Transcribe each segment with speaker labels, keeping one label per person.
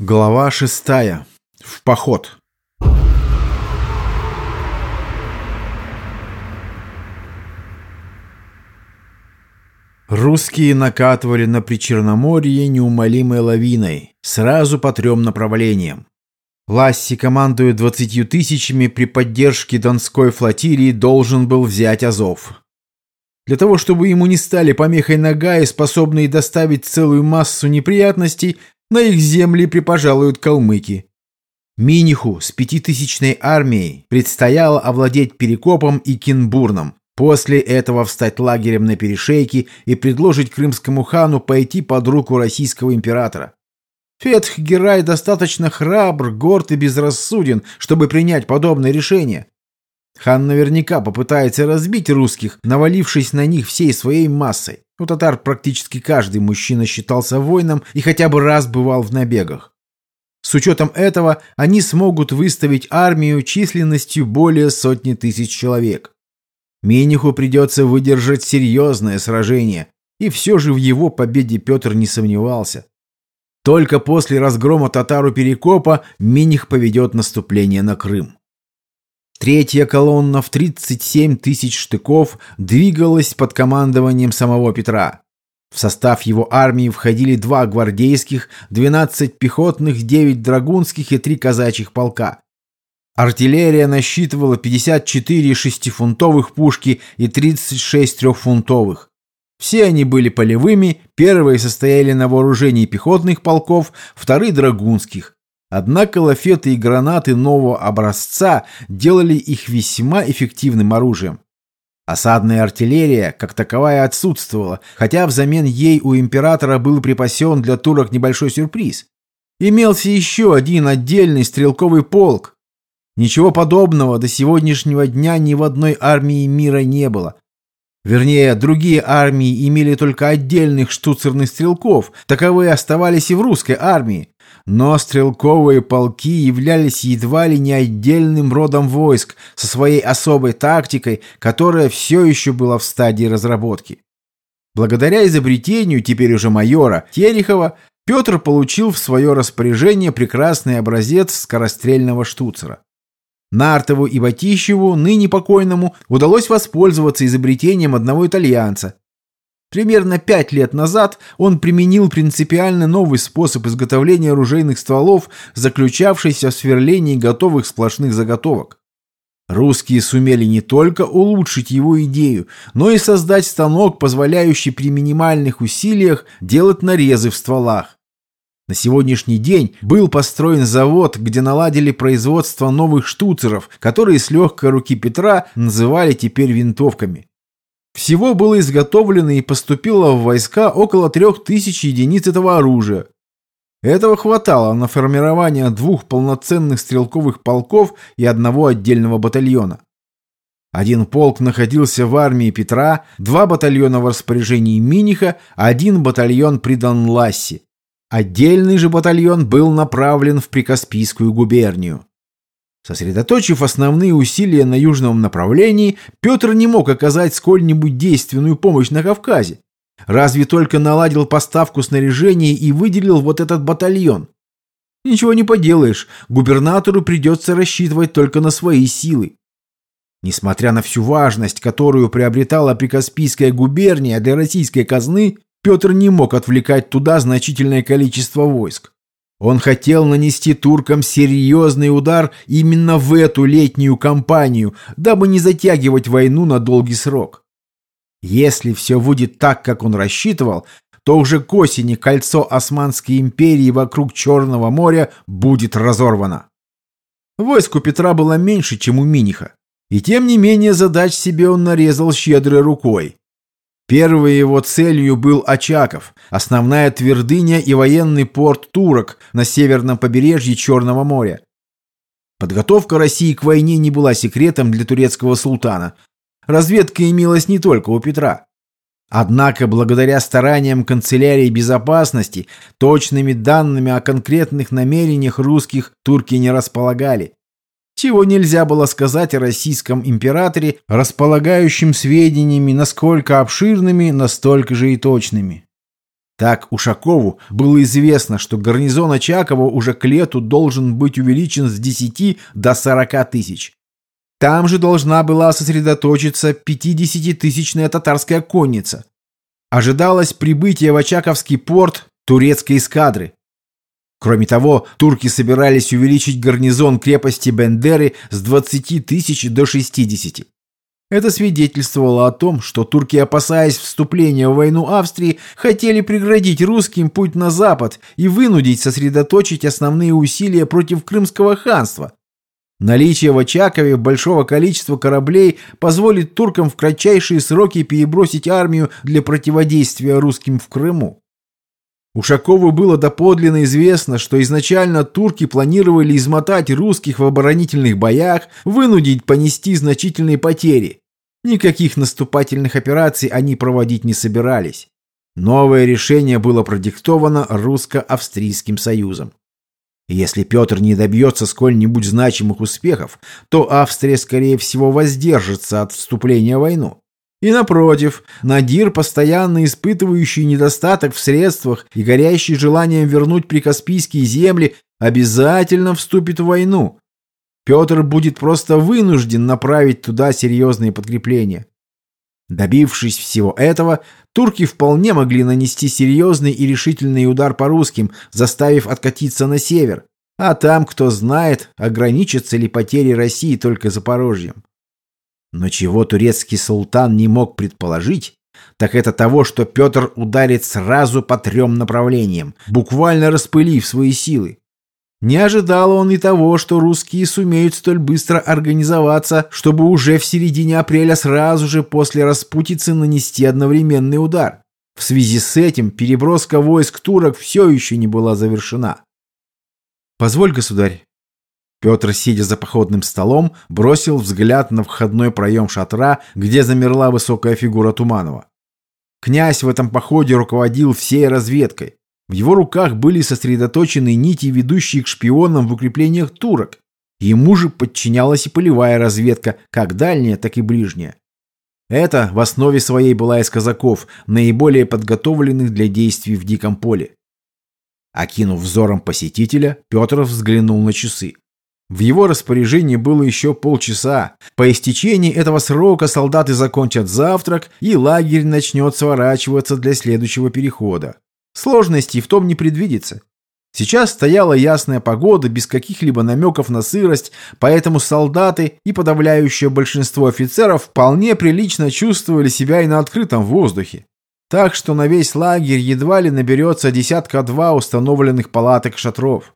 Speaker 1: Глава шестая. В поход. Русские накатывали на Причерноморье неумолимой лавиной, сразу по трем направлениям. Ласси, командуя двадцатью тысячами при поддержке Донской флотилии, должен был взять Азов. Для того, чтобы ему не стали помехой нога и способные доставить целую массу неприятностей, на их земли припожалуют калмыки. Миниху с пятитысячной армией предстояло овладеть Перекопом и Кинбурном, после этого встать лагерем на перешейке и предложить крымскому хану пойти под руку российского императора. Фетх Герай достаточно храбр, горд и безрассуден, чтобы принять подобное решение. Хан наверняка попытается разбить русских, навалившись на них всей своей массой. У татар практически каждый мужчина считался воином и хотя бы раз бывал в набегах. С учетом этого они смогут выставить армию численностью более сотни тысяч человек. Миниху придется выдержать серьезное сражение, и все же в его победе Петр не сомневался. Только после разгрома татару Перекопа Миних поведет наступление на Крым. Третья колонна в 37 тысяч штыков двигалась под командованием самого Петра. В состав его армии входили два гвардейских, 12 пехотных, 9 драгунских и 3 казачьих полка. Артиллерия насчитывала 54 шестифунтовых пушки и 36 трехфунтовых. Все они были полевыми, первые состояли на вооружении пехотных полков, вторые – драгунских. Однако лафеты и гранаты нового образца делали их весьма эффективным оружием. Осадная артиллерия, как таковая, отсутствовала, хотя взамен ей у императора был припасен для турок небольшой сюрприз. Имелся еще один отдельный стрелковый полк. Ничего подобного до сегодняшнего дня ни в одной армии мира не было. Вернее, другие армии имели только отдельных штуцерных стрелков, таковые оставались и в русской армии. Но стрелковые полки являлись едва ли не отдельным родом войск со своей особой тактикой, которая все еще была в стадии разработки. Благодаря изобретению теперь уже майора Терехова, Петр получил в свое распоряжение прекрасный образец скорострельного штуцера. Нартову и Батищеву, ныне покойному, удалось воспользоваться изобретением одного итальянца, Примерно пять лет назад он применил принципиально новый способ изготовления оружейных стволов, заключавшийся в сверлении готовых сплошных заготовок. Русские сумели не только улучшить его идею, но и создать станок, позволяющий при минимальных усилиях делать нарезы в стволах. На сегодняшний день был построен завод, где наладили производство новых штуцеров, которые с легкой руки Петра называли теперь винтовками. Всего было изготовлено и поступило в войска около трех тысяч единиц этого оружия. Этого хватало на формирование двух полноценных стрелковых полков и одного отдельного батальона. Один полк находился в армии Петра, два батальона в распоряжении Миниха, один батальон при Донлассе. Отдельный же батальон был направлен в Прикаспийскую губернию. Сосредоточив основные усилия на южном направлении, Петр не мог оказать сколь-нибудь действенную помощь на Кавказе. Разве только наладил поставку снаряжения и выделил вот этот батальон. Ничего не поделаешь, губернатору придется рассчитывать только на свои силы. Несмотря на всю важность, которую приобретала Прикаспийская губерния для российской казны, Петр не мог отвлекать туда значительное количество войск. Он хотел нанести туркам серьезный удар именно в эту летнюю кампанию, дабы не затягивать войну на долгий срок. Если все будет так, как он рассчитывал, то уже к осени кольцо Османской империи вокруг Черного моря будет разорвано. Войск у Петра было меньше, чем у Миниха. И тем не менее задач себе он нарезал щедрой рукой. Первой его целью был Очаков, основная твердыня и военный порт турок на северном побережье Черного моря. Подготовка России к войне не была секретом для турецкого султана. Разведка имелась не только у Петра. Однако, благодаря стараниям канцелярии безопасности, точными данными о конкретных намерениях русских турки не располагали чего нельзя было сказать о российском императоре, располагающем сведениями насколько обширными, настолько же и точными. Так Ушакову было известно, что гарнизон Очакова уже к лету должен быть увеличен с 10 до 40 тысяч. Там же должна была сосредоточиться 50-тысячная татарская конница. Ожидалось прибытие в Очаковский порт турецкой эскадры. Кроме того, турки собирались увеличить гарнизон крепости Бендеры с 20 тысяч до 60. Это свидетельствовало о том, что турки, опасаясь вступления в войну Австрии, хотели преградить русским путь на запад и вынудить сосредоточить основные усилия против Крымского ханства. Наличие в Очакове большого количества кораблей позволит туркам в кратчайшие сроки перебросить армию для противодействия русским в Крыму. Ушакову было доподлинно известно, что изначально турки планировали измотать русских в оборонительных боях, вынудить понести значительные потери. Никаких наступательных операций они проводить не собирались. Новое решение было продиктовано русско-австрийским союзом. Если Петр не добьется сколь-нибудь значимых успехов, то Австрия, скорее всего, воздержится от вступления в войну. И напротив, Надир, постоянно испытывающий недостаток в средствах и горящий желанием вернуть прикаспийские земли, обязательно вступит в войну. Петр будет просто вынужден направить туда серьезные подкрепления. Добившись всего этого, турки вполне могли нанести серьезный и решительный удар по русским, заставив откатиться на север. А там, кто знает, ограничатся ли потери России только Запорожьем. Но чего турецкий султан не мог предположить, так это того, что Петр ударит сразу по трем направлениям, буквально распылив свои силы. Не ожидал он и того, что русские сумеют столь быстро организоваться, чтобы уже в середине апреля сразу же после распутицы нанести одновременный удар. В связи с этим переброска войск турок все еще не была завершена. «Позволь, государь, Петр, сидя за походным столом, бросил взгляд на входной проем шатра, где замерла высокая фигура Туманова. Князь в этом походе руководил всей разведкой. В его руках были сосредоточены нити, ведущие к шпионам в укреплениях турок. Ему же подчинялась и полевая разведка, как дальняя, так и ближняя. Это в основе своей была из казаков, наиболее подготовленных для действий в диком поле. Окинув взором посетителя, Петр взглянул на часы. В его распоряжении было еще полчаса. По истечении этого срока солдаты закончат завтрак, и лагерь начнет сворачиваться для следующего перехода. Сложностей в том не предвидится. Сейчас стояла ясная погода, без каких-либо намеков на сырость, поэтому солдаты и подавляющее большинство офицеров вполне прилично чувствовали себя и на открытом воздухе. Так что на весь лагерь едва ли наберется десятка-два установленных палаток шатров.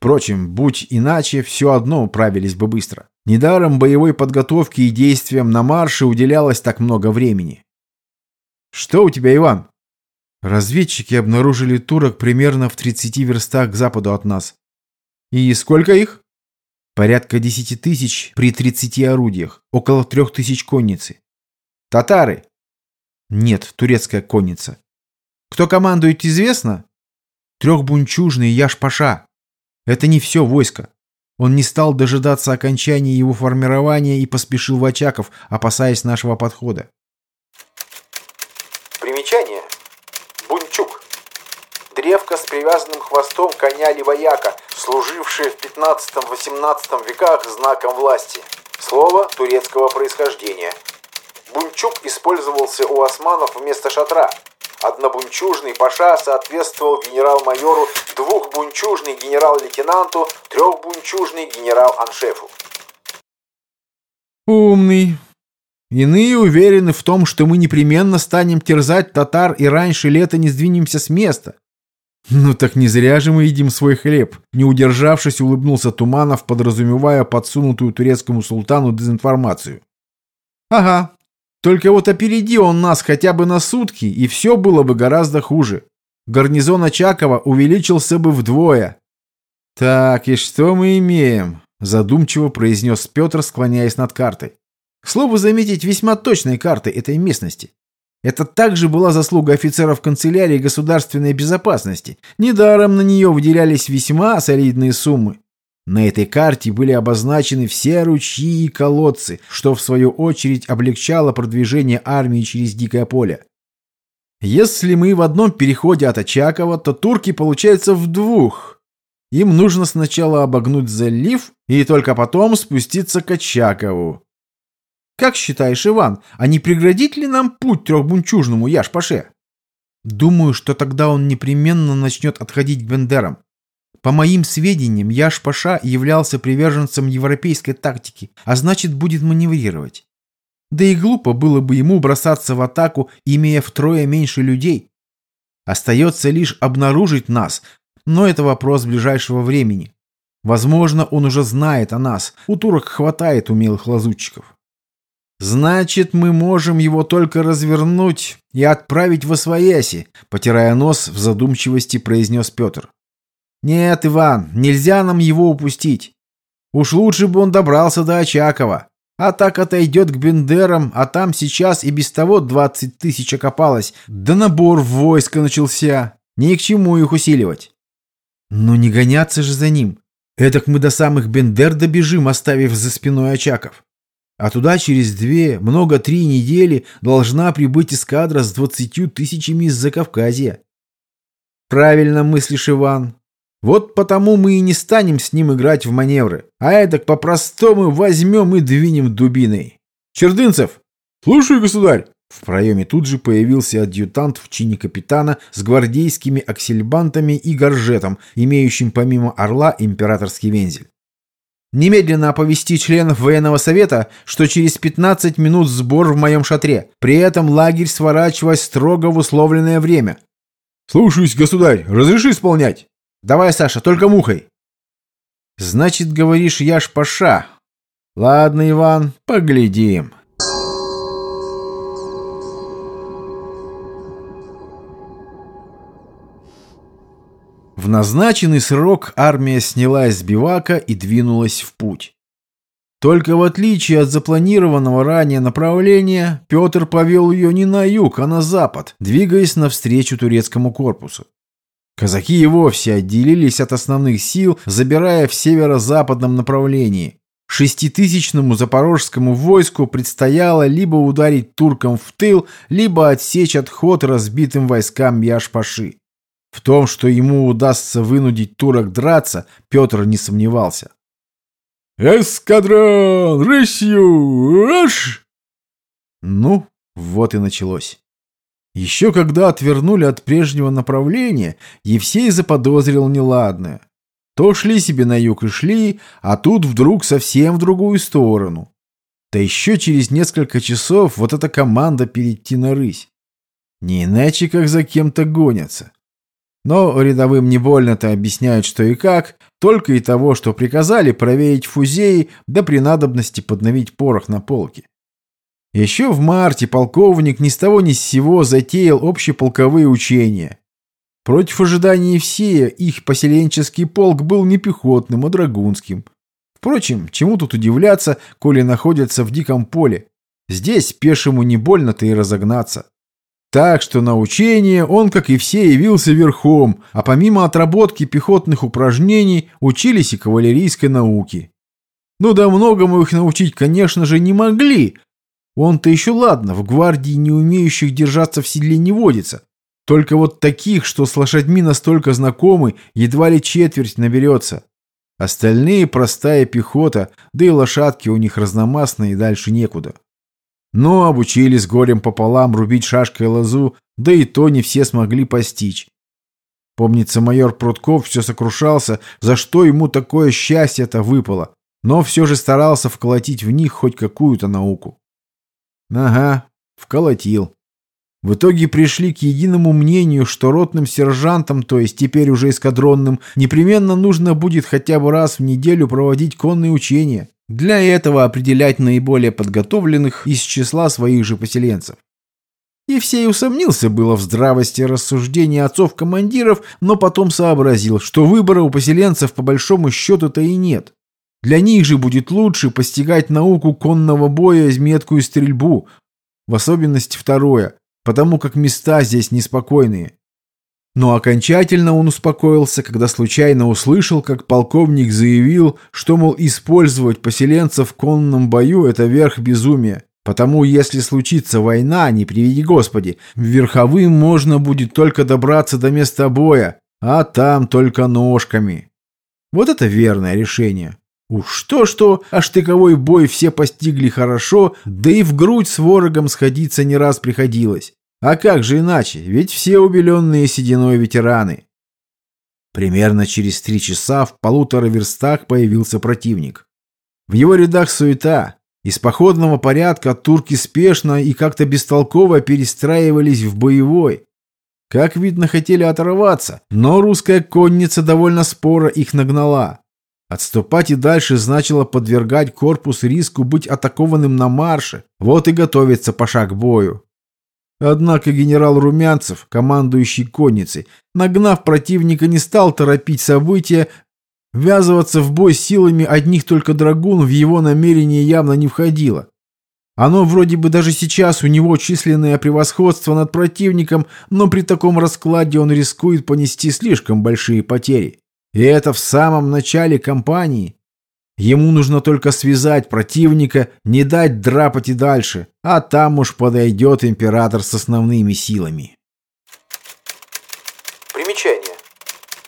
Speaker 1: Впрочем, будь иначе, все одно управились бы быстро. Недаром боевой подготовке и действиям на марше уделялось так много времени. «Что у тебя, Иван?» Разведчики обнаружили турок примерно в 30 верстах к западу от нас. «И сколько их?» «Порядка 10 тысяч при 30 орудиях, около 3 тысяч конницы». «Татары?» «Нет, турецкая конница». «Кто командует, известно?» «Трехбунчужный Яш-Паша». Это не все войско. Он не стал дожидаться окончания его формирования и поспешил в Очаков, опасаясь нашего подхода.
Speaker 2: Примечание. Бунчук. Древко с привязанным хвостом коня Ливояка, служившее в 15-18 веках знаком власти. Слово турецкого происхождения. Бунчук использовался у османов вместо шатра – Однобунчужный паша соответствовал генерал-майору, двухбунчужный генерал-лейтенанту, трехбунчужный генерал-аншефу.
Speaker 1: Умный. Иные уверены в том, что мы непременно станем терзать татар и раньше лета не сдвинемся с места. Ну так не зря же мы едим свой хлеб. Не удержавшись, улыбнулся Туманов, подразумевая подсунутую турецкому султану дезинформацию. Ага, только вот опереди он нас хотя бы на сутки, и все было бы гораздо хуже. Гарнизон Очакова увеличился бы вдвое. «Так, и что мы имеем?» – задумчиво произнес Петр, склоняясь над картой. К слову заметить, весьма точной карты этой местности. Это также была заслуга офицеров канцелярии государственной безопасности. Недаром на нее выделялись весьма солидные суммы. На этой карте были обозначены все ручьи и колодцы, что в свою очередь облегчало продвижение армии через дикое поле. Если мы в одном переходе от Очакова, то турки получаются в двух. Им нужно сначала обогнуть залив и только потом спуститься к Очакову. Как считаешь, Иван, а не преградит ли нам путь трехбунчужному Яш-Паше? Думаю, что тогда он непременно начнет отходить к Бендерам. По моим сведениям, Яш-Паша являлся приверженцем европейской тактики, а значит будет маневрировать. Да и глупо было бы ему бросаться в атаку, имея втрое меньше людей. Остается лишь обнаружить нас, но это вопрос ближайшего времени. Возможно, он уже знает о нас, у турок хватает умелых лазутчиков. «Значит, мы можем его только развернуть и отправить в Освояси», потирая нос в задумчивости, произнес Петр. «Нет, Иван, нельзя нам его упустить. Уж лучше бы он добрался до Очакова. А так отойдет к Бендерам, а там сейчас и без того двадцать тысяч окопалось. Да набор в войско начался. Ни к чему их усиливать». «Но не гоняться же за ним. Эдак мы до самых Бендер добежим, оставив за спиной Очаков. А туда через две, много три недели должна прибыть эскадра с двадцатью тысячами из Закавказья. Правильно мыслишь, Иван. Вот потому мы и не станем с ним играть в маневры, а эдак по-простому возьмем и двинем дубиной. Чердынцев! Слушай, государь! В проеме тут же появился адъютант в чине капитана с гвардейскими аксельбантами и горжетом, имеющим помимо орла императорский вензель. Немедленно оповести членов военного совета, что через 15 минут сбор в моем шатре. При этом лагерь сворачивать строго в условленное время. Слушаюсь, государь. Разреши исполнять. Давай, Саша, только мухой. Значит, говоришь, я ж паша. Ладно, Иван, поглядим. В назначенный срок армия снялась с бивака и двинулась в путь. Только в отличие от запланированного ранее направления, Петр повел ее не на юг, а на запад, двигаясь навстречу турецкому корпусу. Казаки и вовсе отделились от основных сил, забирая в северо-западном направлении. Шеститысячному запорожскому войску предстояло либо ударить туркам в тыл, либо отсечь отход разбитым войскам Яшпаши. В том, что ему удастся вынудить турок драться, Петр не сомневался. «Эскадрон! Рысью! Аш!» Ну, вот и началось. Еще когда отвернули от прежнего направления, Евсей заподозрил неладное. То шли себе на юг и шли, а тут вдруг совсем в другую сторону. Да еще через несколько часов вот эта команда перейти на рысь. Не иначе, как за кем-то гонятся. Но рядовым не больно-то объясняют, что и как, только и того, что приказали проверить фузеи, да при надобности подновить порох на полке. Еще в марте полковник ни с того ни с сего затеял общеполковые учения. Против ожиданий Евсея их поселенческий полк был не пехотным, а драгунским. Впрочем, чему тут удивляться, коли находятся в диком поле? Здесь пешему не больно-то и разогнаться. Так что на учение он, как и все, явился верхом, а помимо отработки пехотных упражнений учились и кавалерийской науке. Ну да многому их научить, конечно же, не могли. Он-то еще ладно, в гвардии не умеющих держаться в седле не водится. Только вот таких, что с лошадьми настолько знакомы, едва ли четверть наберется. Остальные простая пехота, да и лошадки у них разномастные дальше некуда. Но обучились горем пополам рубить шашкой лозу, да и то не все смогли постичь. Помнится, майор Прутков все сокрушался, за что ему такое счастье-то выпало, но все же старался вколотить в них хоть какую-то науку. Ага, вколотил. В итоге пришли к единому мнению, что ротным сержантам, то есть теперь уже эскадронным, непременно нужно будет хотя бы раз в неделю проводить конные учения. Для этого определять наиболее подготовленных из числа своих же поселенцев. Евсей усомнился было в здравости рассуждений отцов-командиров, но потом сообразил, что выбора у поселенцев по большому счету-то и нет. Для них же будет лучше постигать науку конного боя, меткую стрельбу, в особенности второе, потому как места здесь неспокойные. Но окончательно он успокоился, когда случайно услышал, как полковник заявил, что, мол, использовать поселенцев в конном бою – это верх безумия. Потому, если случится война, не приведи Господи, верховым можно будет только добраться до места боя, а там только ножками. Вот это верное решение. Уж что-что, а штыковой бой все постигли хорошо, да и в грудь с ворогом сходиться не раз приходилось. А как же иначе, ведь все убеленные сединой ветераны. Примерно через три часа в полутора верстах появился противник. В его рядах суета. Из походного порядка турки спешно и как-то бестолково перестраивались в боевой. Как видно, хотели оторваться, но русская конница довольно споро их нагнала. Отступать и дальше значило подвергать корпус риску быть атакованным на марше, вот и готовится паша к бою. Однако генерал Румянцев, командующий конницей, нагнав противника, не стал торопить события, ввязываться в бой силами одних только драгун в его намерение явно не входило. Оно вроде бы даже сейчас у него численное превосходство над противником, но при таком раскладе он рискует понести слишком большие потери. И это в самом начале кампании. Ему нужно только связать противника, не дать драпать и дальше, а там уж подойдет император с основными силами.
Speaker 2: Примечание.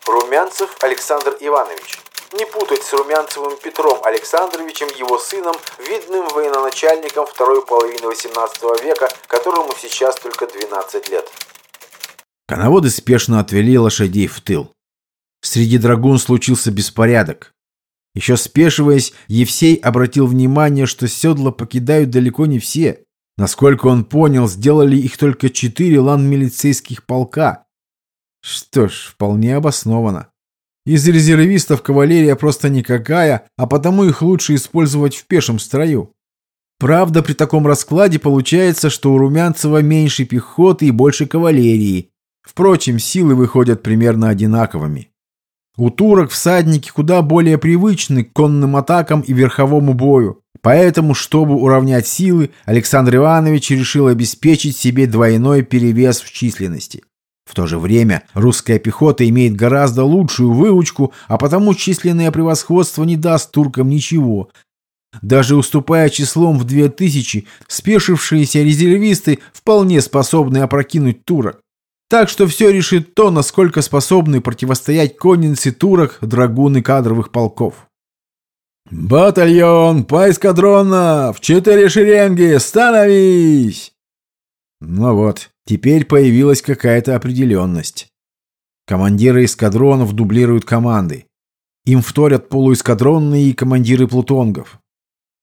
Speaker 2: Румянцев Александр Иванович. Не путать с Румянцевым Петром Александровичем, его сыном, видным военачальником второй половины XVIII века, которому сейчас только 12 лет.
Speaker 1: Коноводы спешно отвели лошадей в тыл. Среди драгун случился беспорядок. Еще спешиваясь, Евсей обратил внимание, что седла покидают далеко не все. Насколько он понял, сделали их только четыре лан-милицейских полка. Что ж, вполне обоснованно. Из резервистов кавалерия просто никакая, а потому их лучше использовать в пешем строю. Правда, при таком раскладе получается, что у Румянцева меньше пехоты и больше кавалерии. Впрочем, силы выходят примерно одинаковыми. У турок всадники куда более привычны к конным атакам и верховому бою. Поэтому, чтобы уравнять силы, Александр Иванович решил обеспечить себе двойной перевес в численности. В то же время русская пехота имеет гораздо лучшую выучку, а потому численное превосходство не даст туркам ничего. Даже уступая числом в две тысячи, спешившиеся резервисты вполне способны опрокинуть турок. Так что все решит то, насколько способны противостоять коннице турок, драгуны кадровых полков. «Батальон, по эскадрона, в четыре шеренги, становись!» Ну вот, теперь появилась какая-то определенность. Командиры эскадронов дублируют команды. Им вторят полуэскадронные и командиры плутонгов.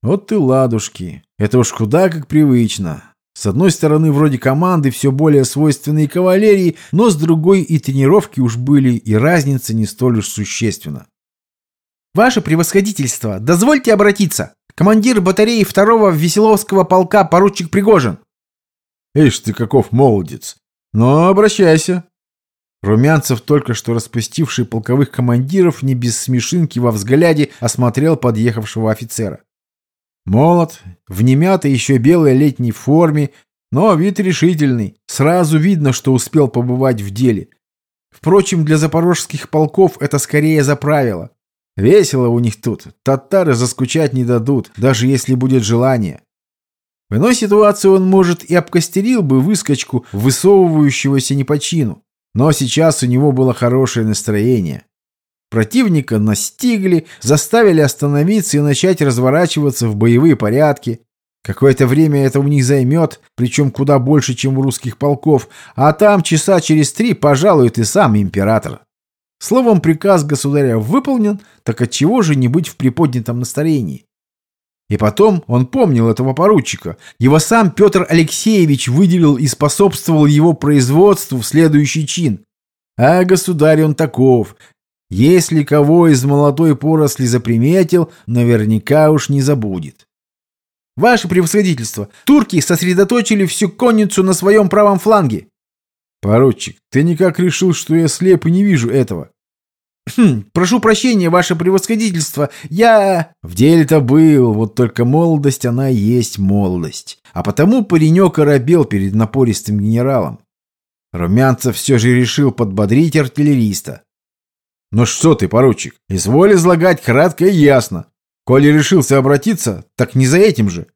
Speaker 1: Вот ты ладушки, это уж куда как привычно. С одной стороны, вроде команды все более свойственные кавалерии, но с другой и тренировки уж были, и разница не столь уж существенна.
Speaker 3: «Ваше превосходительство, дозвольте обратиться. Командир батареи второго Веселовского полка поручик Пригожин».
Speaker 1: «Ишь ты каков молодец! Ну, обращайся!» Румянцев, только что распустивший полковых командиров, не без смешинки во взгляде, осмотрел подъехавшего офицера. Молод, в немятой еще белой летней форме, но вид решительный. Сразу видно, что успел побывать в деле. Впрочем, для запорожских полков это скорее за правило. Весело у них тут. Татары заскучать не дадут, даже если будет желание. В иной ситуации он, может, и обкостерил бы выскочку, высовывающегося не по чину. Но сейчас у него было хорошее настроение. Противника настигли, заставили остановиться и начать разворачиваться в боевые порядки. Какое-то время это у них займет, причем куда больше, чем у русских полков, а там часа через три пожалует и сам император. Словом, приказ государя выполнен, так отчего же не быть в приподнятом настроении? И потом он помнил этого поручика. Его сам Петр Алексеевич выделил и способствовал его производству в следующий чин. А государь он таков, если кого из молодой поросли заприметил, наверняка уж не забудет.
Speaker 3: Ваше превосходительство, турки сосредоточили всю конницу на своем правом фланге.
Speaker 1: Поручик, ты никак решил, что я слеп и не вижу этого?
Speaker 3: Хм, прошу прощения, ваше превосходительство, я...
Speaker 1: В деле-то был, вот только молодость она есть молодость. А потому паренек оробел перед напористым генералом. Румянцев все же решил подбодрить артиллериста. «Ну что ты, поручик, изволь излагать кратко и ясно. Коли решился обратиться, так не за этим же».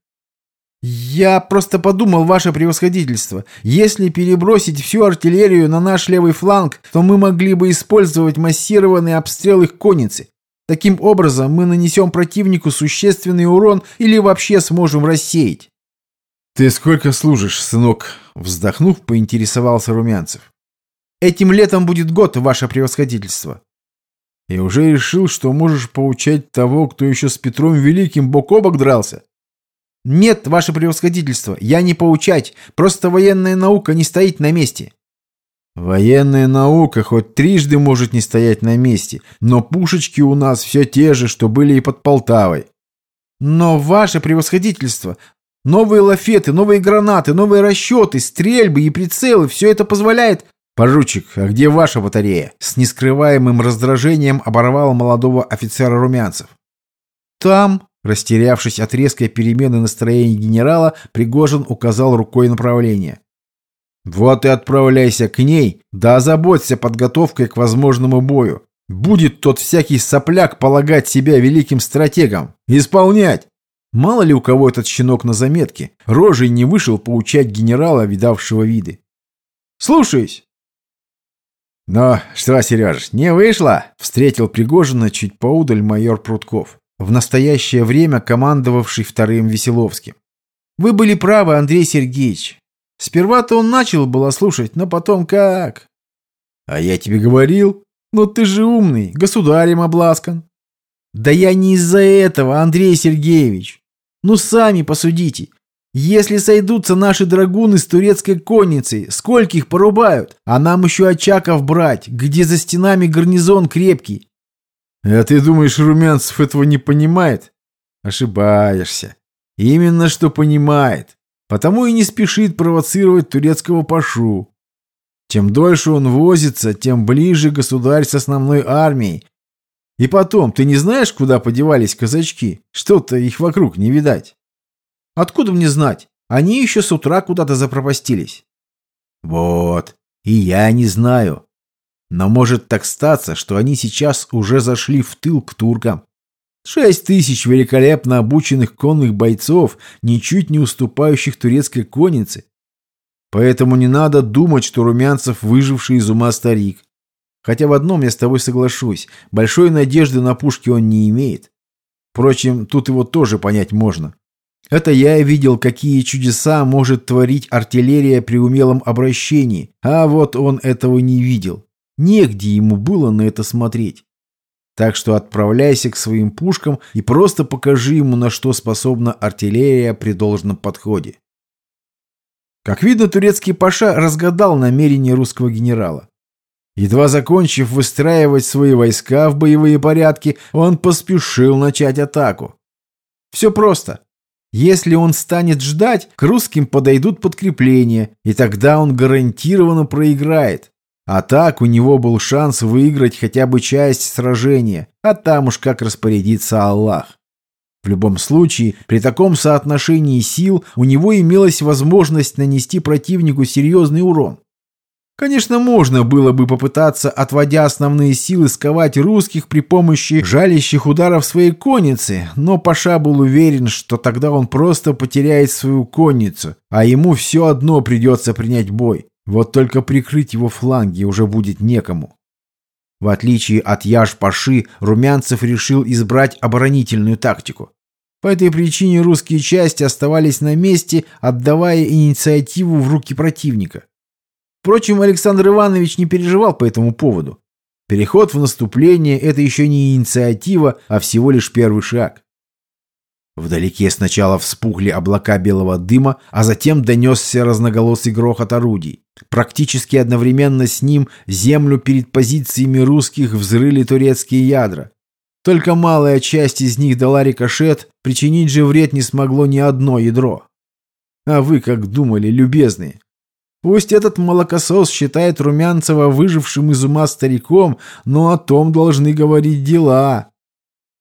Speaker 3: «Я просто подумал, ваше превосходительство, если перебросить всю артиллерию на наш левый фланг, то мы могли бы использовать массированный обстрел их конницы. Таким образом, мы нанесем противнику существенный урон или вообще сможем рассеять».
Speaker 1: «Ты сколько служишь, сынок?» Вздохнув, поинтересовался Румянцев.
Speaker 3: «Этим летом будет год, ваше превосходительство».
Speaker 1: «И уже решил, что можешь поучать того, кто еще с Петром Великим бок о бок дрался?»
Speaker 3: «Нет, ваше превосходительство, я не поучать, просто военная наука не стоит на месте».
Speaker 1: «Военная наука хоть трижды может не стоять на месте, но пушечки у нас все те же, что были и под Полтавой».
Speaker 3: «Но ваше превосходительство, новые лафеты, новые гранаты, новые расчеты, стрельбы и прицелы, все это позволяет...»
Speaker 1: «Поручик, а где ваша батарея?» С нескрываемым раздражением оборвал молодого офицера Румянцев.
Speaker 3: «Там»,
Speaker 1: Растерявшись от резкой перемены настроения генерала, Пригожин указал рукой направление. «Вот и отправляйся к ней, да озаботься подготовкой к возможному бою. Будет тот всякий сопляк полагать себя великим стратегом. Исполнять!» Мало ли у кого этот щенок на заметке. Рожей не вышел поучать генерала, видавшего виды.
Speaker 3: «Слушаюсь!»
Speaker 1: «Ну, что, Сереж, не вышло?» — встретил Пригожина чуть поудаль майор Прутков в настоящее время командовавший вторым Веселовским.
Speaker 3: «Вы были правы, Андрей Сергеевич. Сперва-то он начал было слушать, но потом как?»
Speaker 1: «А я тебе говорил?
Speaker 3: Ну ты же умный, государем обласкан».
Speaker 1: «Да я не из-за этого, Андрей Сергеевич.
Speaker 3: Ну сами посудите. Если сойдутся наши драгуны с турецкой конницей, скольких порубают? А нам еще Очаков брать, где за стенами гарнизон крепкий.
Speaker 1: А ты думаешь, Румянцев этого не понимает? Ошибаешься. Именно что понимает. Потому и не спешит провоцировать турецкого пашу. Чем дольше он возится, тем ближе государь с основной армией. И потом, ты не знаешь, куда подевались казачки? Что-то их вокруг не видать.
Speaker 3: Откуда мне знать? Они еще с утра куда-то запропастились.
Speaker 1: Вот. И я не знаю. Но может так статься, что они сейчас уже зашли в тыл к туркам. Шесть тысяч великолепно обученных конных бойцов, ничуть не уступающих турецкой коннице. Поэтому не надо думать, что Румянцев выживший из ума старик. Хотя в одном я с тобой соглашусь, большой надежды на пушки он не имеет. Впрочем, тут его тоже понять можно. Это я видел, какие чудеса может творить артиллерия при умелом обращении, а вот он этого не видел. Негде ему было на это смотреть. Так что отправляйся к своим пушкам и просто покажи ему, на что способна артиллерия при должном подходе. Как видно, турецкий паша разгадал намерение русского генерала. Едва закончив выстраивать свои войска в боевые порядки, он поспешил начать атаку. Все просто. Если он станет ждать, к русским подойдут подкрепления, и тогда он гарантированно проиграет. А так у него был шанс выиграть хотя бы часть сражения, а там уж как распорядится Аллах. В любом случае, при таком соотношении сил у него имелась возможность нанести противнику серьезный урон. Конечно, можно было бы попытаться, отводя основные силы, сковать русских при помощи жалящих ударов своей конницы, но Паша был уверен, что тогда он просто потеряет свою конницу, а ему все одно придется принять бой. Вот только прикрыть его фланги уже будет некому. В отличие от Яж-Паши, Румянцев решил избрать оборонительную тактику. По этой причине русские части оставались на месте, отдавая инициативу в руки противника. Впрочем, Александр Иванович не переживал по этому поводу. Переход в наступление – это еще не инициатива, а всего лишь первый шаг. Вдалеке сначала вспухли облака белого дыма, а затем донесся разноголосый грохот орудий. Практически одновременно с ним землю перед позициями русских взрыли турецкие ядра. Только малая часть из них дала рикошет, причинить же вред не смогло ни одно ядро. А вы как думали, любезные? Пусть этот молокосос считает Румянцева выжившим из ума стариком, но о том должны говорить дела.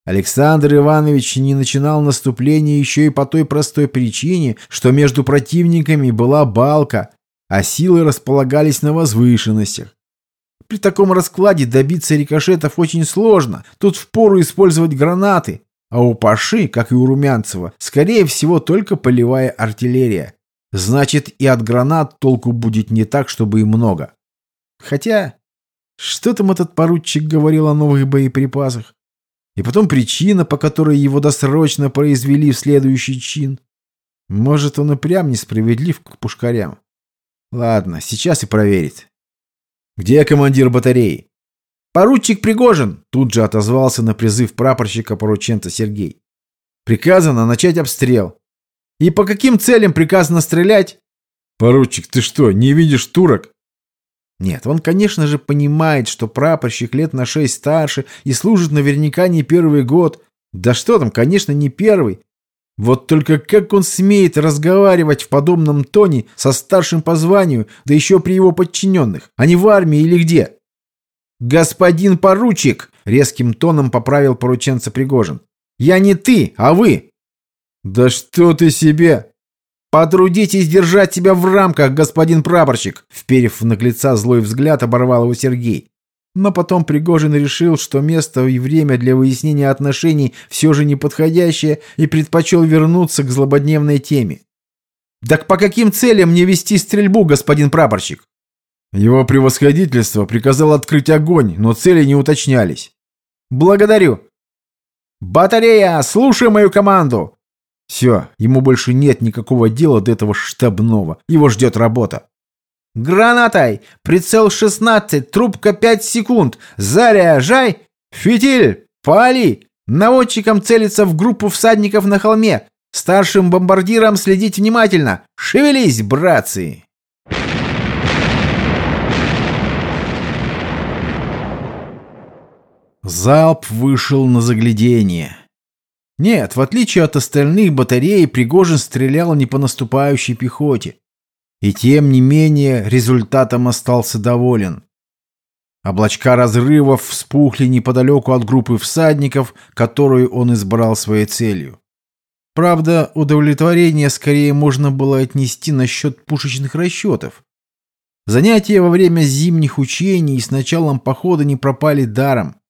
Speaker 1: Александр Иванович не начинал наступление еще и по той простой причине, что между противниками была балка, а силы располагались на возвышенностях. При таком раскладе добиться рикошетов очень сложно, тут впору использовать гранаты,
Speaker 3: а у Паши, как и у Румянцева, скорее всего только полевая артиллерия. Значит, и от гранат толку будет не так, чтобы и много. Хотя, что там этот поручик говорил о новых боеприпасах? И потом причина, по которой его досрочно произвели в следующий чин. Может, он и прям несправедлив к пушкарям. Ладно, сейчас и проверит. Где командир батареи? Поручик Пригожин! Тут же отозвался на призыв прапорщика поручента Сергей. Приказано начать обстрел. И по каким целям приказано стрелять? Поручик, ты что, не видишь турок? Нет, он, конечно же, понимает, что прапорщик лет на шесть старше и служит наверняка не первый год. Да что там, конечно, не первый. Вот только как он смеет разговаривать в подобном тоне со старшим по званию, да еще при его подчиненных, а не в армии или где? «Господин поручик!» — резким тоном поправил порученца Пригожин. «Я не ты, а вы!» «Да что ты себе!» «Потрудитесь держать себя в рамках, господин прапорщик!» Вперев в наглеца злой взгляд, оборвал его Сергей. Но потом Пригожин решил, что место и время для выяснения отношений все же неподходящее и предпочел вернуться к злободневной теме. «Так по каким целям мне вести стрельбу, господин прапорщик?»
Speaker 1: Его превосходительство приказал открыть огонь, но цели не уточнялись.
Speaker 3: «Благодарю!» «Батарея, слушай мою команду!»
Speaker 1: Все, ему больше нет никакого дела до этого штабного. Его ждет работа.
Speaker 3: «Гранатой! Прицел 16, трубка 5 секунд! Заряжай! Фитиль! Пали! Наводчиком целиться в группу всадников на холме! Старшим бомбардиром следить внимательно! Шевелись, братцы!»
Speaker 1: Залп вышел на заглядение. Нет, в отличие от остальных батарей, Пригожин стрелял не по наступающей пехоте. И тем не менее результатом остался доволен. Облачка разрывов вспухли неподалеку от группы всадников, которую он избрал своей целью. Правда, удовлетворение скорее можно было отнести на счет пушечных расчетов. Занятия во время зимних учений с началом похода не пропали даром.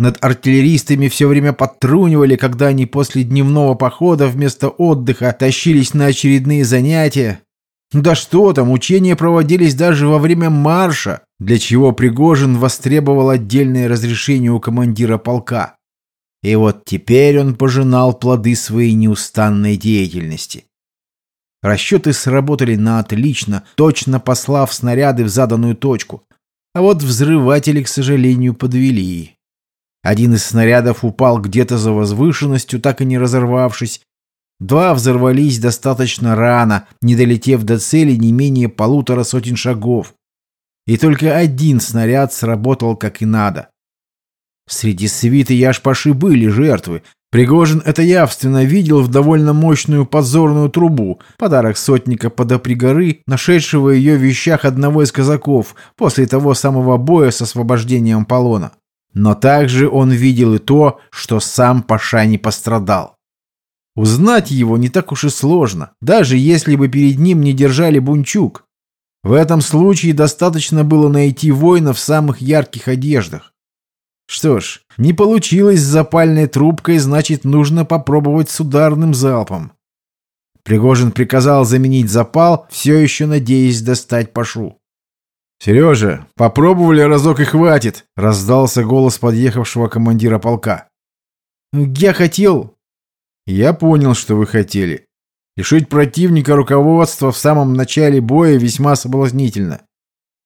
Speaker 1: Над артиллеристами все время подтрунивали, когда они после дневного похода вместо отдыха тащились на очередные занятия. Да что там, учения проводились даже во время марша, для чего Пригожин востребовал отдельное разрешение у командира полка. И вот теперь он пожинал плоды своей неустанной деятельности. Расчеты сработали на отлично, точно послав снаряды в заданную точку. А вот взрыватели, к сожалению, подвели. Один из снарядов упал где-то за возвышенностью, так и не разорвавшись. Два взорвались достаточно рано, не долетев до цели не менее полутора сотен шагов. И только один снаряд сработал как и надо. Среди свиты Яшпаши были жертвы. Пригожин это явственно видел в довольно мощную подзорную трубу, подарок сотника подопри горы, нашедшего ее в вещах одного из казаков после того самого боя с освобождением полона. Но также он видел и то, что сам Паша не пострадал. Узнать его не так уж и сложно, даже если бы перед ним не держали бунчук. В этом случае достаточно было найти воина в самых ярких одеждах. Что ж, не получилось с запальной трубкой, значит, нужно попробовать с ударным залпом. Пригожин приказал заменить запал, все еще надеясь достать Пашу.
Speaker 3: «Сережа, попробовали разок и хватит!» — раздался голос подъехавшего командира полка.
Speaker 1: «Я хотел...» «Я понял, что вы хотели. Лишить противника руководства в самом начале боя весьма соблазнительно.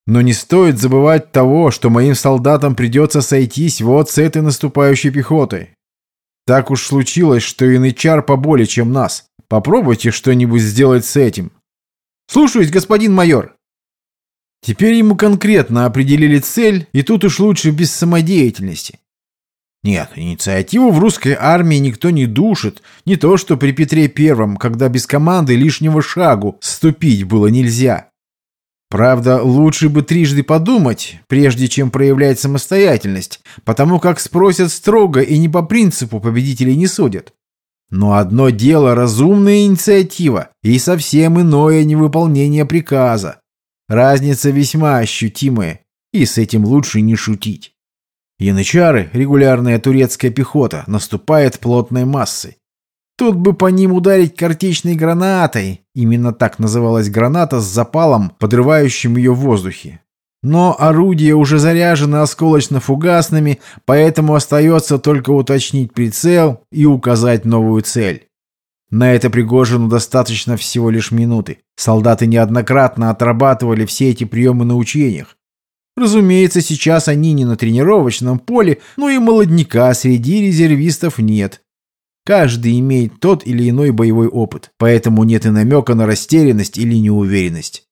Speaker 1: Но не стоит забывать того, что моим солдатам придется сойтись вот с этой наступающей пехотой. Так уж случилось, что янычар поболее, чем нас. Попробуйте что-нибудь сделать с этим».
Speaker 3: «Слушаюсь, господин майор!»
Speaker 1: Теперь ему конкретно определили цель, и тут уж лучше без самодеятельности. Нет, инициативу в русской армии никто не душит, не то что при Петре Первом, когда без команды лишнего шагу ступить было нельзя. Правда, лучше бы трижды подумать, прежде чем проявлять самостоятельность, потому как спросят строго и не по принципу победителей не судят. Но одно дело разумная инициатива и совсем иное невыполнение приказа. Разница весьма ощутимая, и с этим лучше не шутить. Янычары, регулярная турецкая пехота, наступает плотной массой. Тут бы по ним ударить картечной гранатой. Именно так называлась граната с запалом, подрывающим ее в воздухе. Но орудия уже заряжены осколочно-фугасными, поэтому остается только уточнить прицел и указать новую цель. На это Пригожину достаточно всего лишь минуты. Солдаты неоднократно отрабатывали все эти приемы на учениях. Разумеется, сейчас они не на тренировочном поле, но и молодняка среди резервистов нет. Каждый имеет тот или иной боевой опыт, поэтому нет и намека на растерянность или неуверенность.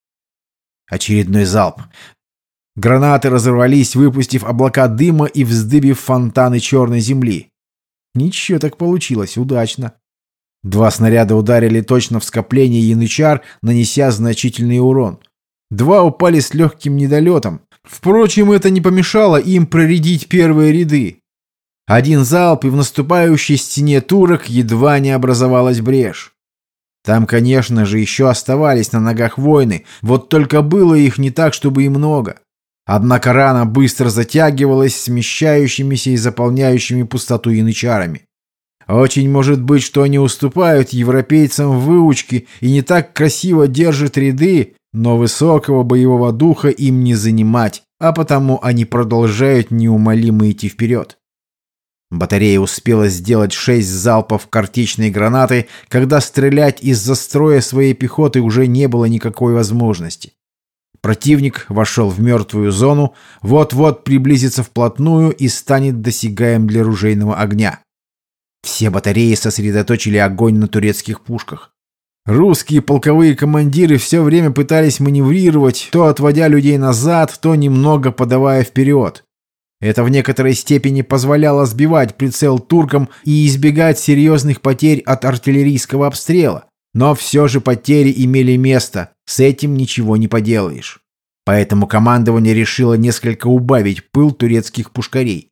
Speaker 1: Очередной залп. Гранаты разорвались, выпустив облака дыма и вздыбив фонтаны черной земли. Ничего так получилось, удачно. Два снаряда ударили точно в скопление янычар, нанеся значительный урон. Два упали с легким недолетом. Впрочем, это не помешало им проредить первые ряды. Один залп, и в наступающей стене турок едва не образовалась брешь. Там, конечно же, еще оставались на ногах воины, вот только было их не так, чтобы и много. Однако рана быстро затягивалась смещающимися и заполняющими пустоту янычарами. Очень может быть, что они уступают европейцам в выучке и не так красиво держат ряды, но высокого боевого духа им не занимать, а потому они продолжают неумолимо идти вперед. Батарея успела сделать шесть залпов картечной гранаты, когда стрелять из-за строя своей пехоты уже не было никакой возможности. Противник вошел в мертвую зону, вот-вот приблизится вплотную и станет досягаем для ружейного огня. Все батареи сосредоточили огонь на турецких пушках. Русские полковые командиры все время пытались маневрировать, то отводя людей назад, то немного подавая вперед. Это в некоторой степени позволяло сбивать прицел туркам и избегать серьезных потерь от артиллерийского обстрела. Но все же потери имели место, с этим ничего не поделаешь. Поэтому командование решило несколько убавить пыл турецких пушкарей.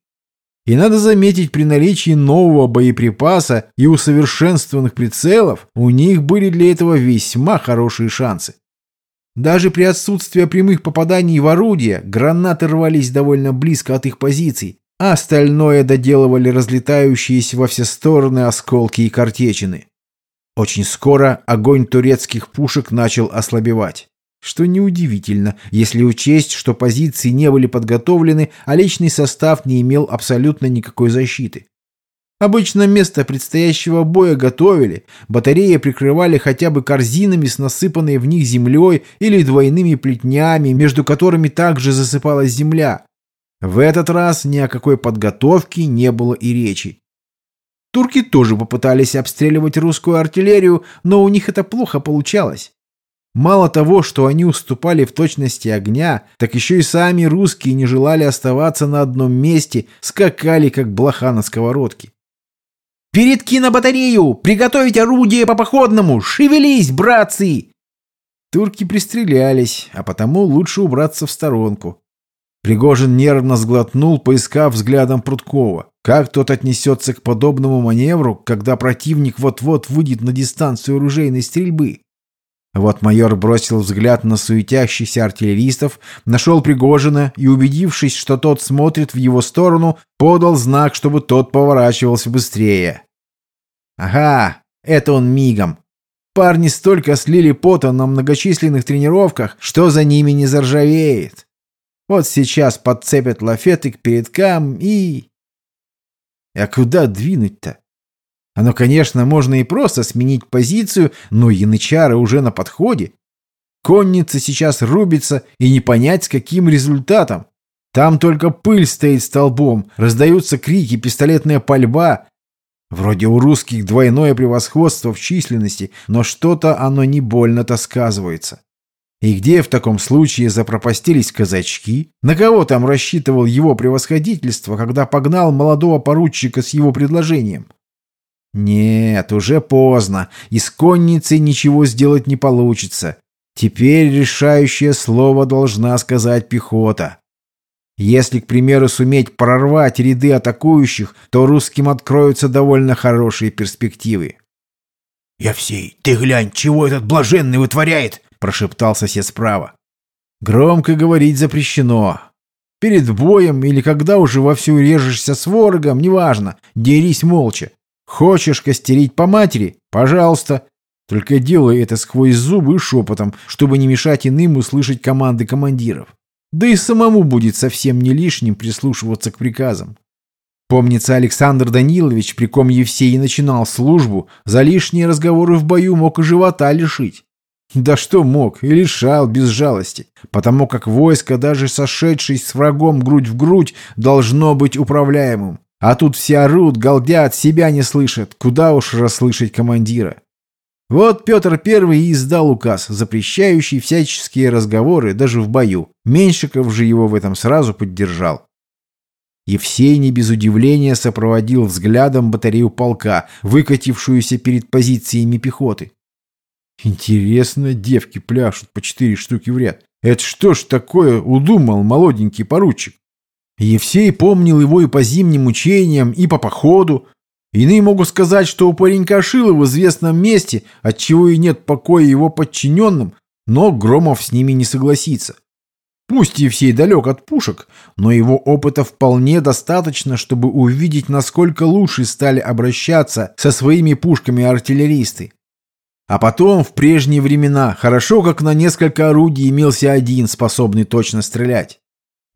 Speaker 1: И надо заметить, при наличии нового боеприпаса и усовершенствованных прицелов, у них были для этого весьма хорошие шансы. Даже при отсутствии прямых попаданий в орудия, гранаты рвались довольно близко от их позиций, а остальное доделывали разлетающиеся во все стороны осколки и картечины. Очень скоро огонь турецких пушек начал ослабевать. Что неудивительно, если учесть, что позиции не были подготовлены, а личный состав не имел абсолютно никакой защиты. Обычно место предстоящего боя готовили, батареи прикрывали хотя бы корзинами с насыпанной в них землей или двойными плетнями, между которыми также засыпалась земля. В этот раз ни о какой подготовке не было и речи. Турки тоже попытались обстреливать русскую артиллерию, но у них это плохо получалось. Мало того, что они уступали в точности огня, так еще и сами русские не желали оставаться на одном месте, скакали как блоха на сковородке. «Передки на батарею! Приготовить орудие по походному! Шевелись, братцы!» Турки пристрелялись, а потому лучше убраться в сторонку. Пригожин нервно сглотнул, поискав взглядом Прудкова. Как тот отнесется к подобному маневру, когда противник вот-вот выйдет на дистанцию оружейной стрельбы? Вот майор бросил взгляд на суетящихся артиллеристов, нашел Пригожина и, убедившись, что тот смотрит в его сторону, подал знак, чтобы тот поворачивался быстрее. «Ага, это он мигом. Парни столько слили пота на многочисленных тренировках, что за ними не заржавеет. Вот сейчас подцепят лафеты к передкам и... А куда двинуть-то? Оно, конечно, можно и просто сменить позицию, но янычары уже на подходе. Конница сейчас рубится, и не понять, с каким результатом. Там только пыль стоит столбом, раздаются крики, пистолетная пальба. Вроде у русских двойное превосходство в численности, но что-то оно не больно-то сказывается. И где в таком случае запропастились казачки? На кого там рассчитывал его превосходительство, когда погнал молодого поручика с его предложением? Нет, уже поздно. Из конницы ничего сделать не получится. Теперь решающее слово должна сказать пехота. Если, к примеру, суметь прорвать ряды атакующих, то русским откроются довольно хорошие перспективы.
Speaker 3: «Я всей, ты глянь, чего этот блаженный вытворяет!» – прошептал сосед справа.
Speaker 1: Громко говорить запрещено.
Speaker 3: Перед боем или когда уже вовсю режешься с ворогом, неважно, дерись молча. Хочешь костерить по матери? Пожалуйста. Только делай это сквозь зубы и шепотом, чтобы не мешать иным услышать команды командиров. Да и самому будет совсем не лишним прислушиваться к приказам. Помнится, Александр Данилович, при ком Евсей начинал службу, за лишние разговоры в бою мог и живота лишить. Да что мог, и лишал без жалости, потому как войско, даже сошедшись с врагом грудь в грудь, должно быть управляемым. А тут все орут, галдят, себя не слышат, куда уж расслышать командира. Вот Петр I и издал указ, запрещающий всяческие разговоры даже в бою. Меньшиков же его в этом сразу поддержал. Евсей не без удивления сопроводил взглядом батарею полка, выкатившуюся перед позициями пехоты. Интересно, девки пляшут по четыре штуки в ряд. Это что ж такое удумал молоденький поручик? Евсей помнил его и по зимним учениям, и по походу. Иные могут сказать, что у паренька шило в известном месте, отчего и нет покоя его подчиненным, но Громов с ними не согласится. Пусть Евсей далек от пушек, но его опыта вполне достаточно, чтобы увидеть, насколько лучше стали обращаться со своими пушками артиллеристы. А потом, в прежние времена, хорошо как на несколько орудий имелся один, способный точно стрелять.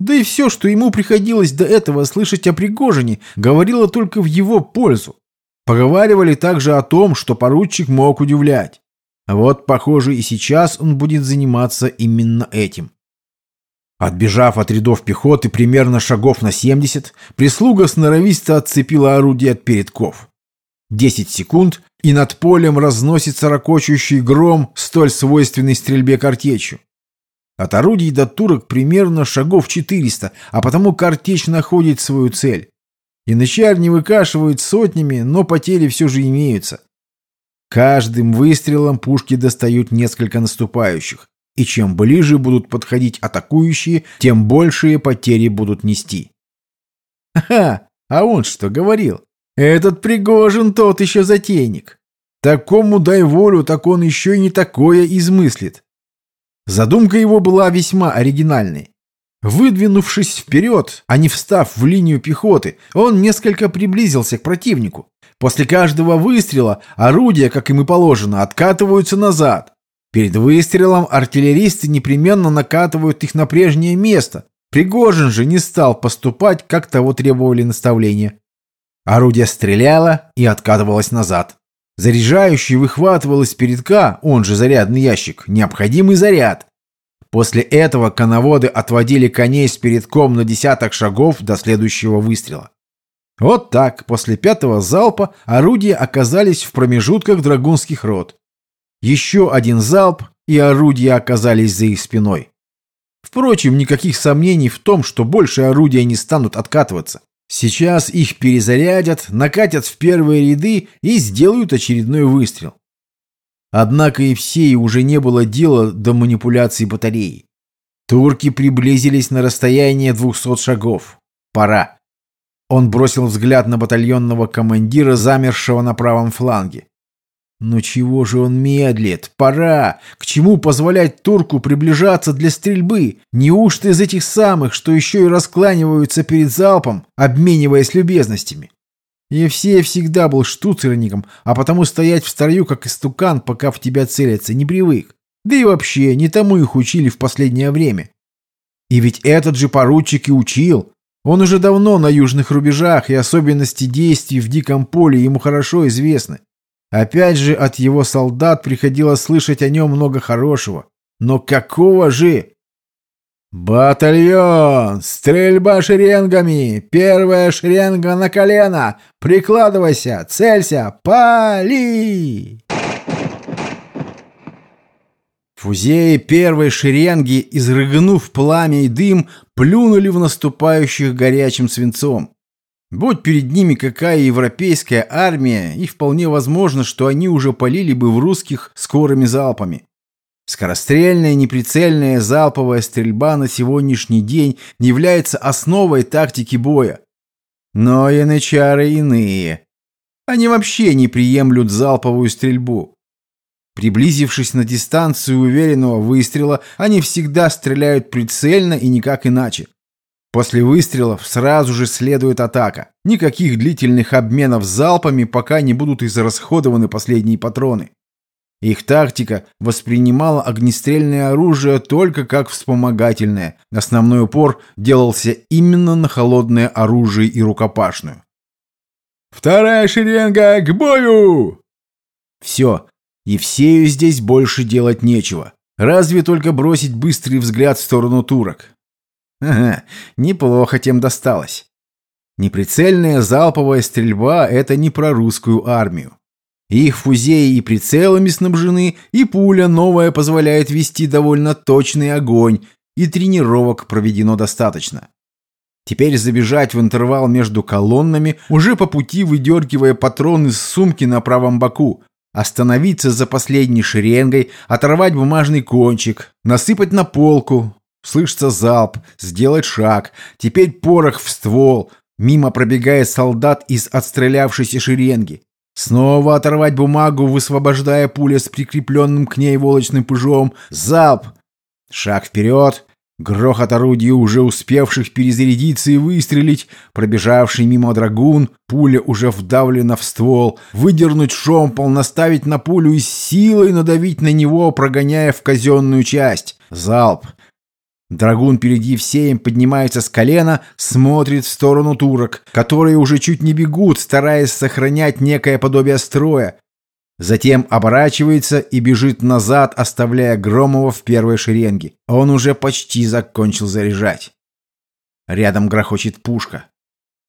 Speaker 3: Да и все, что ему приходилось до этого слышать о Пригожине, говорило только в его пользу. Поговаривали также о том, что поручик мог удивлять. Вот, похоже, и сейчас он будет заниматься именно этим. Отбежав от рядов пехоты примерно шагов на 70, прислуга сноровисто отцепила орудие от передков. 10 секунд, и над полем разносится ракочущий гром, столь свойственный стрельбе картечью. От орудий до турок примерно шагов 400, а потому картечь находит свою цель. Янычар не выкашивают сотнями, но потери все же имеются. Каждым выстрелом пушки достают несколько наступающих, и чем ближе будут подходить атакующие, тем большие потери будут нести. Ха, а он что говорил? Этот Пригожин тот еще затейник. Такому дай волю, так он еще и не такое измыслит. Задумка его была весьма оригинальной. Выдвинувшись вперед, а не встав в линию пехоты, он несколько приблизился к противнику. После каждого выстрела орудия, как им и положено, откатываются назад. Перед выстрелом артиллеристы непременно накатывают их на прежнее место. Пригожин же не стал поступать, как того требовали наставления. Орудие стреляло и откатывалось назад. Заряжающий выхватывал из передка, он же зарядный ящик, необходимый заряд. После этого коноводы отводили коней с передком на десяток шагов до следующего выстрела. Вот так, после пятого залпа орудия оказались в промежутках драгунских рот. Еще один залп, и орудия оказались за их спиной. Впрочем, никаких сомнений в том, что больше орудия не станут откатываться. Сейчас их перезарядят, накатят в первые ряды и сделают очередной выстрел. Однако и всей уже не было дела до манипуляций батареи. Турки приблизились на расстояние двухсот шагов. Пора. Он бросил взгляд на батальонного командира, замершего на правом фланге. Но чего же он медлит? Пора! К чему позволять турку приближаться для стрельбы? Неужто из этих самых, что еще и раскланиваются перед залпом, обмениваясь любезностями? Евсей всегда был штуцерником, а потому стоять в строю, как истукан, пока в тебя целятся, не привык. Да и вообще, не тому их учили в последнее время. И ведь этот же поручик и учил. Он уже давно на южных рубежах, и особенности действий в диком поле ему хорошо известны. Опять же, от его солдат приходилось слышать о нем много хорошего. Но какого же? «Батальон! Стрельба шеренгами! Первая шеренга на колено! Прикладывайся! Целься! Пали!» Фузеи первой шеренги, изрыгнув пламя и дым, плюнули в наступающих горячим свинцом. Будь перед ними какая европейская армия, и вполне возможно, что они уже полили бы в русских скорыми залпами. Скорострельная неприцельная залповая стрельба на сегодняшний день является основой тактики боя. Но янычары иные. Они вообще не приемлют залповую стрельбу. Приблизившись на дистанцию уверенного выстрела, они всегда стреляют прицельно и никак иначе.
Speaker 1: После выстрелов сразу же следует атака. Никаких длительных обменов залпами, пока не будут израсходованы последние патроны. Их тактика воспринимала огнестрельное оружие только как вспомогательное. Основной упор делался именно на холодное оружие и рукопашную. «Вторая шеренга к бою!» Все. Евсею здесь больше делать нечего. Разве только бросить быстрый взгляд в сторону турок. Ага, неплохо тем досталось. Неприцельная залповая стрельба – это не про русскую армию. Их фузеи и прицелами снабжены, и пуля новая позволяет вести довольно точный огонь, и тренировок проведено достаточно. Теперь забежать в интервал между колоннами, уже по пути выдергивая патроны из сумки на правом боку, остановиться за последней шеренгой, оторвать бумажный кончик, насыпать на полку, слышится залп, сделать шаг, теперь порох в ствол, мимо пробегает солдат из отстрелявшейся шеренги. Снова оторвать бумагу, высвобождая пуля с прикрепленным к ней волочным пыжом. Залп! Шаг вперед. Грохот орудий, уже успевших перезарядиться и выстрелить. Пробежавший мимо драгун. Пуля уже вдавлена в ствол. Выдернуть шомпол, наставить на пулю и силой надавить на него, прогоняя в казенную часть. Залп! Драгун перед Евсеем поднимается с колена, смотрит в сторону турок, которые уже чуть не бегут, стараясь сохранять некое подобие строя. Затем оборачивается и бежит назад, оставляя Громова в первой шеренге. Он уже почти закончил заряжать. Рядом грохочет пушка.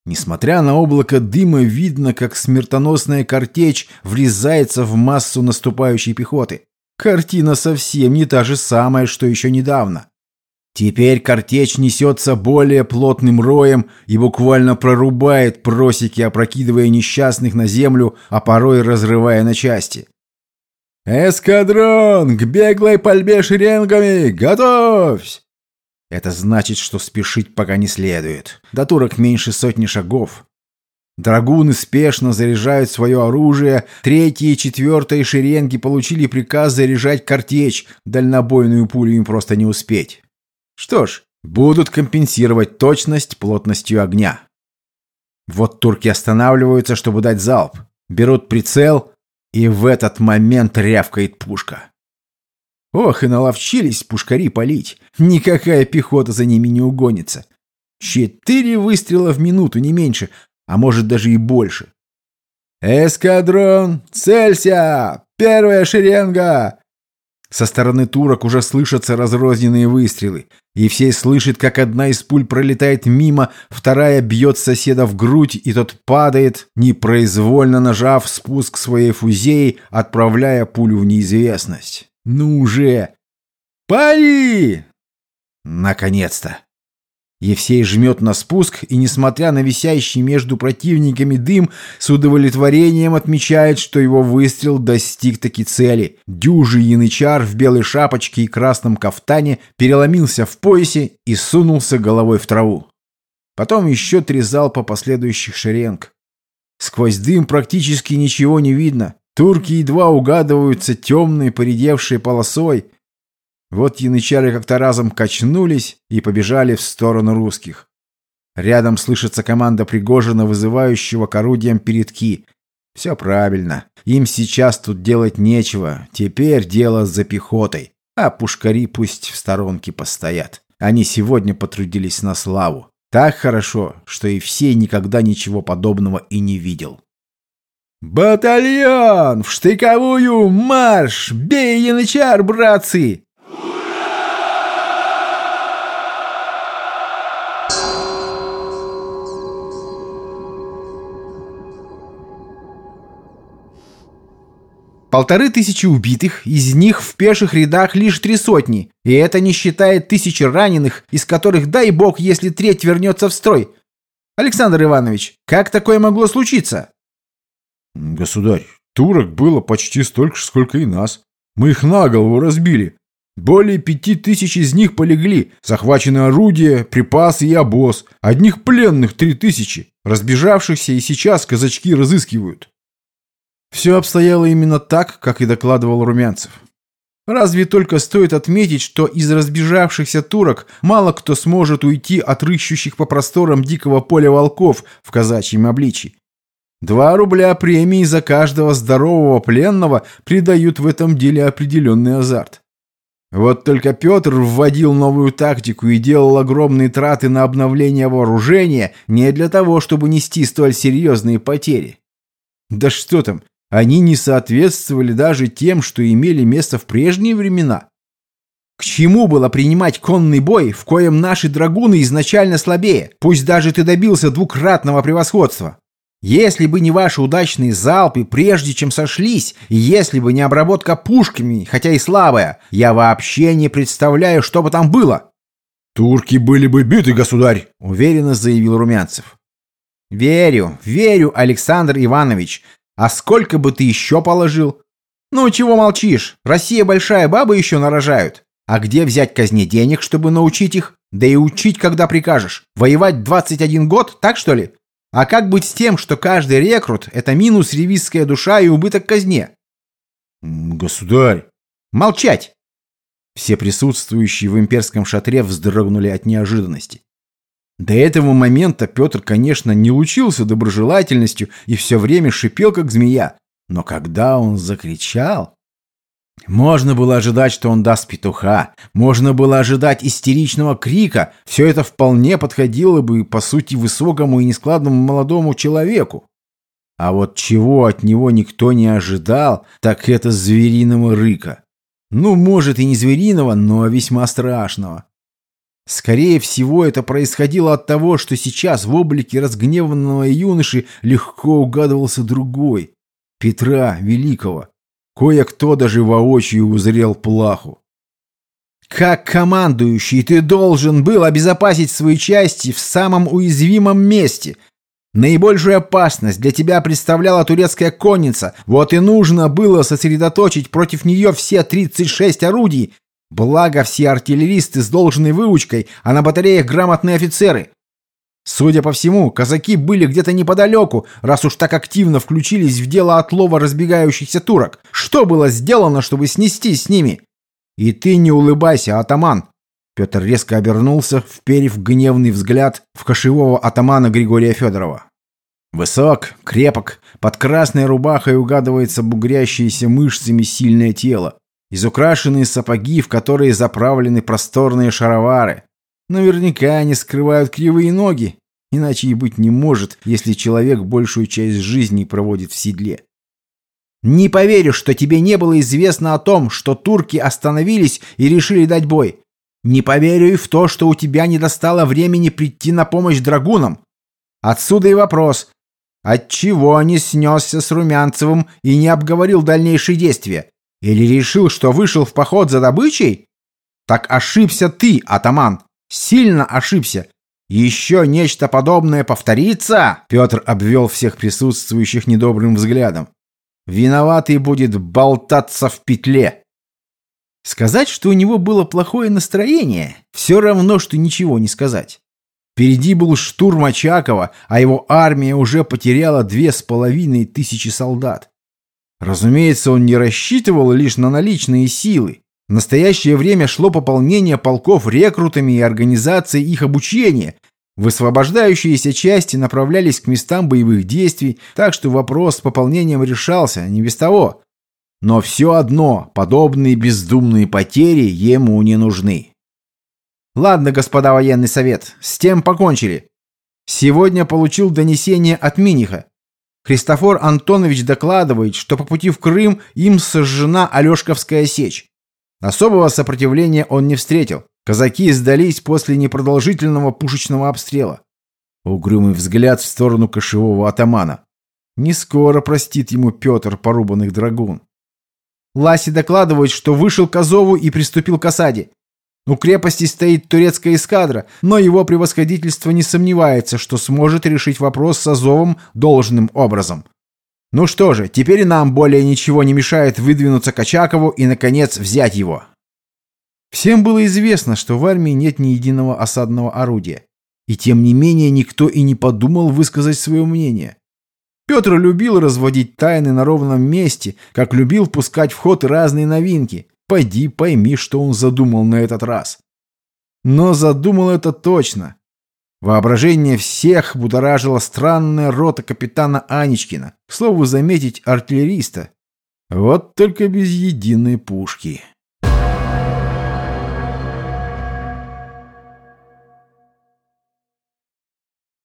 Speaker 1: Несмотря на облако дыма, видно, как смертоносная картечь врезается в массу наступающей пехоты. Картина совсем не та же самая, что еще недавно. Теперь картечь несется более плотным роем и буквально прорубает просеки, опрокидывая несчастных на землю, а порой разрывая на части. «Эскадрон! К беглой пальбе шеренгами! Готовься!» Это значит, что спешить пока не следует. До турок меньше сотни шагов. Драгуны спешно заряжают свое оружие. Третья и четвертая шеренги получили приказ заряжать картечь. Дальнобойную пулю им просто не успеть. Что ж, будут компенсировать точность плотностью огня. Вот турки останавливаются, чтобы дать залп. Берут прицел, и в этот момент рявкает пушка. Ох, и наловчились пушкари палить. Никакая пехота за ними не угонится. Четыре выстрела в минуту, не меньше, а может даже и больше. «Эскадрон, целься! Первая шеренга! Со стороны турок уже слышатся разрозненные выстрелы. Евсей слышит, как одна из пуль пролетает мимо, вторая бьет соседа в грудь, и тот падает, непроизвольно нажав спуск своей фузеи, отправляя пулю в неизвестность. «Ну уже!» «Пали!» Наконец-то! Евсей жмет на спуск и, несмотря на висящий между противниками дым, с удовлетворением отмечает, что его выстрел достиг таки цели. Дюжий янычар в белой шапочке и красном кафтане переломился в поясе и сунулся головой в траву. Потом еще три залпа последующих шеренг. Сквозь дым практически ничего не видно. Турки едва угадываются темной поредевшей полосой, вот янычары как-то разом качнулись и побежали в сторону русских. Рядом слышится команда Пригожина, вызывающего к орудиям передки. Все правильно. Им сейчас тут делать нечего. Теперь дело за пехотой. А пушкари пусть в сторонке постоят. Они сегодня потрудились на славу. Так хорошо, что и все никогда ничего подобного и не видел. «Батальон! В штыковую марш! Бей, янычар, братцы!» Полторы тысячи убитых, из них в пеших рядах лишь три сотни. И это не считая тысячи раненых, из которых, дай бог, если треть вернется в строй. Александр Иванович, как такое могло случиться?
Speaker 3: Государь, турок было почти столько же, сколько и нас. Мы их на голову разбили. Более пяти тысяч из них полегли. Захвачены орудия, припасы и обоз. Одних пленных три тысячи. Разбежавшихся и сейчас казачки разыскивают.
Speaker 1: Все обстояло именно так, как и докладывал Румянцев.
Speaker 3: Разве только стоит отметить, что из разбежавшихся турок мало кто сможет уйти от рыщущих по просторам дикого поля волков в казачьем обличии. Два рубля премии за каждого здорового пленного придают в этом деле определенный азарт. Вот только Петр вводил новую тактику и делал огромные траты на обновление вооружения не для того, чтобы нести столь серьезные потери. Да что там, они не соответствовали даже тем, что имели место в прежние времена. К чему было принимать конный бой, в коем наши драгуны изначально слабее, пусть даже ты добился двукратного превосходства? Если бы не ваши удачные залпы, прежде чем сошлись, и если бы не обработка пушками, хотя и слабая, я вообще не представляю, что бы там было.
Speaker 1: «Турки были бы биты, государь!»
Speaker 3: — уверенно заявил Румянцев. «Верю, верю, Александр Иванович. А сколько бы ты еще положил? Ну, чего молчишь? Россия большая, бабы еще нарожают. А где взять казне денег, чтобы научить их? Да и учить, когда прикажешь. Воевать 21 год, так что ли? А как быть с тем, что каждый рекрут – это минус ревизская душа и убыток казне?
Speaker 1: Государь!
Speaker 3: Молчать! Все присутствующие в имперском шатре вздрогнули от неожиданности. До этого момента Петр, конечно, не лучился доброжелательностью и все время шипел, как змея. Но когда он закричал... Можно было ожидать, что он даст петуха. Можно было ожидать истеричного крика. Все это вполне подходило бы, по сути, высокому и нескладному молодому человеку. А вот чего от него никто не ожидал, так это звериного рыка. Ну, может, и не звериного, но весьма страшного. Скорее всего, это происходило от того, что сейчас в облике разгневанного юноши легко угадывался другой, Петра Великого. Кое-кто даже воочию узрел плаху. Как командующий ты должен был обезопасить свои части в самом уязвимом месте. Наибольшую опасность для тебя представляла турецкая конница. Вот и нужно было сосредоточить против нее все 36 орудий, Благо, все артиллеристы с должной выучкой, а на батареях грамотные офицеры. Судя по всему, казаки были где-то неподалеку, раз уж так активно включились в дело отлова разбегающихся турок. Что было сделано, чтобы снести с ними? И ты не улыбайся, атаман. Петр резко обернулся, вперев гневный взгляд в кошевого атамана Григория Федорова. Высок, крепок, под красной рубахой угадывается бугрящееся мышцами сильное тело изукрашенные сапоги, в которые заправлены просторные шаровары. Наверняка они скрывают кривые ноги, иначе и быть не может, если человек большую часть жизни проводит в седле. Не поверю, что тебе не было известно о том, что турки остановились и решили дать бой. Не поверю и в то, что у тебя не достало времени прийти на помощь драгунам. Отсюда и вопрос. Отчего не снесся с Румянцевым и не обговорил дальнейшие действия? Или решил, что вышел в поход за добычей? Так ошибся ты, атаман. Сильно ошибся. Еще нечто подобное повторится? Петр обвел всех присутствующих недобрым взглядом. Виноватый будет болтаться в петле. Сказать, что у него было плохое настроение, все равно, что ничего не сказать. Впереди был штурм Очакова, а его армия уже потеряла две с половиной тысячи солдат. Разумеется, он не рассчитывал лишь на наличные силы. В настоящее время шло пополнение полков рекрутами и организацией их обучения. Высвобождающиеся части направлялись к местам боевых действий, так что вопрос с пополнением решался, не без того. Но все одно, подобные бездумные потери ему не нужны. Ладно, господа военный совет, с тем покончили. Сегодня получил донесение от Миниха. Христофор Антонович докладывает, что по пути в Крым им сожжена Алешковская сечь. Особого сопротивления он не встретил. Казаки сдались после непродолжительного пушечного обстрела. Угрюмый взгляд в сторону кошевого атамана. Не скоро простит ему Петр порубанных драгун. Ласи докладывает, что вышел к Азову и приступил к осаде. У крепости стоит турецкая эскадра, но его превосходительство не сомневается, что сможет решить вопрос с Азовом должным образом. Ну что же, теперь нам более ничего не мешает выдвинуться к Очакову и, наконец, взять его. Всем было известно, что в армии нет ни единого осадного орудия. И тем не менее никто и не подумал высказать свое мнение. Петр любил разводить тайны на ровном месте, как любил пускать в ход разные новинки – Пойди пойми, что он задумал на этот раз. Но задумал это точно. Воображение всех будоражила странная рота капитана Аничкина. К слову, заметить артиллериста. Вот только без единой пушки.